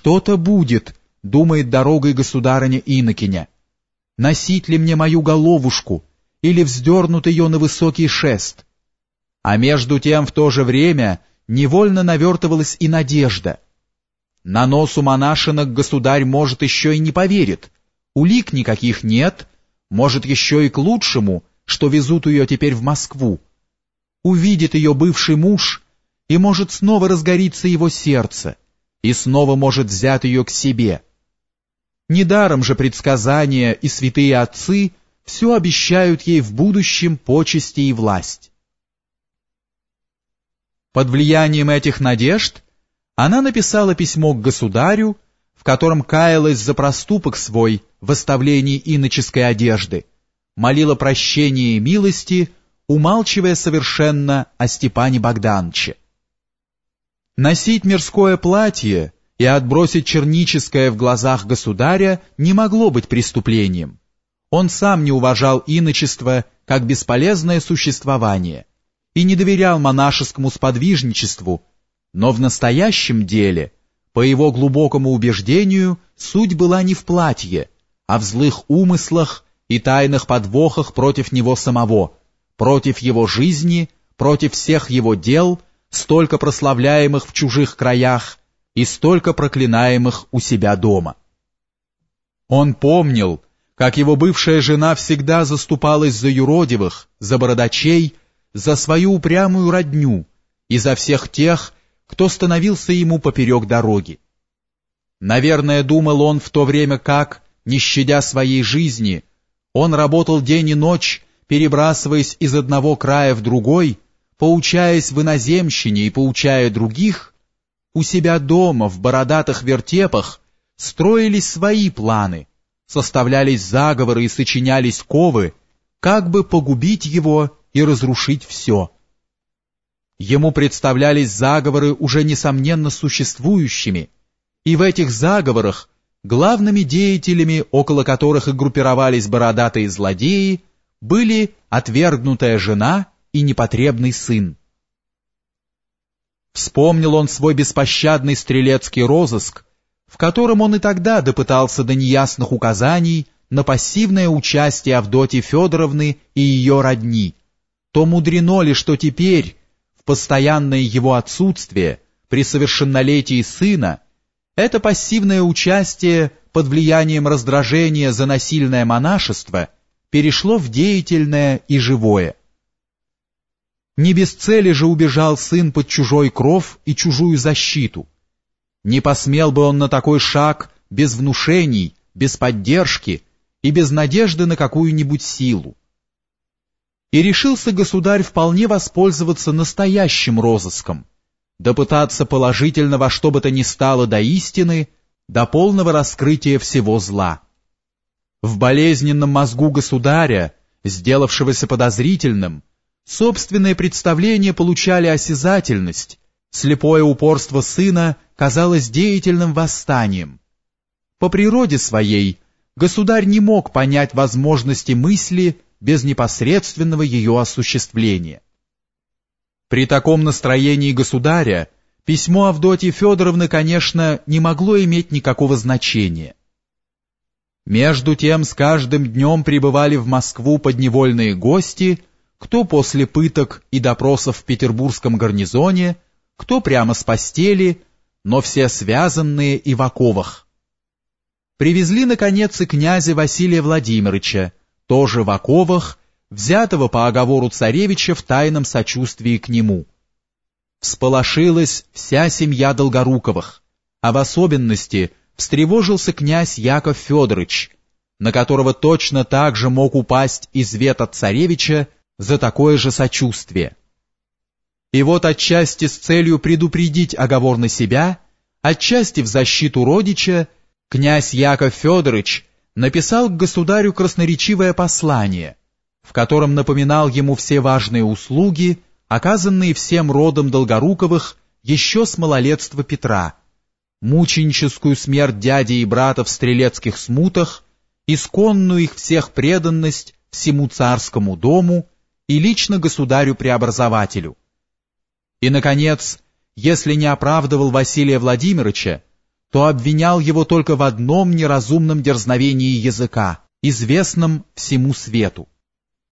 «Что-то будет», — думает дорогой государыня Инокиня. «Носить ли мне мою головушку или вздернут ее на высокий шест?» А между тем в то же время невольно навертывалась и надежда. На носу монашинок государь, может, еще и не поверит. Улик никаких нет, может, еще и к лучшему, что везут ее теперь в Москву. Увидит ее бывший муж, и может снова разгориться его сердце, и снова может взять ее к себе. Недаром же предсказания и святые отцы все обещают ей в будущем почести и власть. Под влиянием этих надежд она написала письмо к государю, в котором каялась за проступок свой в оставлении иноческой одежды, молила прощения и милости, умалчивая совершенно о Степане Богдановиче. Носить мирское платье и отбросить черническое в глазах государя не могло быть преступлением. Он сам не уважал иночество как бесполезное существование и не доверял монашескому сподвижничеству, но в настоящем деле, по его глубокому убеждению, суть была не в платье, а в злых умыслах и тайных подвохах против него самого, против его жизни, против всех его дел, столько прославляемых в чужих краях и столько проклинаемых у себя дома. Он помнил, как его бывшая жена всегда заступалась за юродивых, за бородачей, за свою упрямую родню и за всех тех, кто становился ему поперек дороги. Наверное, думал он в то время как, не щадя своей жизни, он работал день и ночь, перебрасываясь из одного края в другой, поучаясь в иноземщине и поучая других, у себя дома в бородатых вертепах строились свои планы, составлялись заговоры и сочинялись ковы, как бы погубить его и разрушить все. Ему представлялись заговоры уже несомненно существующими, и в этих заговорах главными деятелями, около которых и группировались бородатые злодеи, были отвергнутая жена и непотребный сын. Вспомнил он свой беспощадный стрелецкий розыск, в котором он и тогда допытался до неясных указаний на пассивное участие Авдотьи Федоровны и ее родни, то мудрено ли, что теперь, в постоянное его отсутствие, при совершеннолетии сына, это пассивное участие под влиянием раздражения за насильное монашество перешло в деятельное и живое. Не без цели же убежал сын под чужой кров и чужую защиту. Не посмел бы он на такой шаг без внушений, без поддержки и без надежды на какую-нибудь силу. И решился государь вполне воспользоваться настоящим розыском, допытаться положительно во что бы то ни стало до истины, до полного раскрытия всего зла. В болезненном мозгу государя, сделавшегося подозрительным, собственные представления получали осязательность, слепое упорство сына казалось деятельным восстанием. По природе своей государь не мог понять возможности мысли без непосредственного ее осуществления. При таком настроении государя письмо Авдотьи Федоровны, конечно, не могло иметь никакого значения. Между тем с каждым днем прибывали в Москву подневольные гости, кто после пыток и допросов в петербургском гарнизоне, кто прямо с постели, но все связанные и в оковах. Привезли, наконец, и князя Василия Владимировича, тоже в оковах, взятого по оговору царевича в тайном сочувствии к нему. Всполошилась вся семья Долгоруковых, а в особенности встревожился князь Яков Федорович, на которого точно так же мог упасть извет от царевича за такое же сочувствие. И вот отчасти с целью предупредить оговор на себя, отчасти в защиту родича, князь Яков Федорович написал к государю красноречивое послание, в котором напоминал ему все важные услуги, оказанные всем родом Долгоруковых еще с малолетства Петра, мученическую смерть дяди и брата в стрелецких смутах, исконную их всех преданность всему царскому дому и лично государю-преобразователю. И, наконец, если не оправдывал Василия Владимировича, то обвинял его только в одном неразумном дерзновении языка, известном всему свету.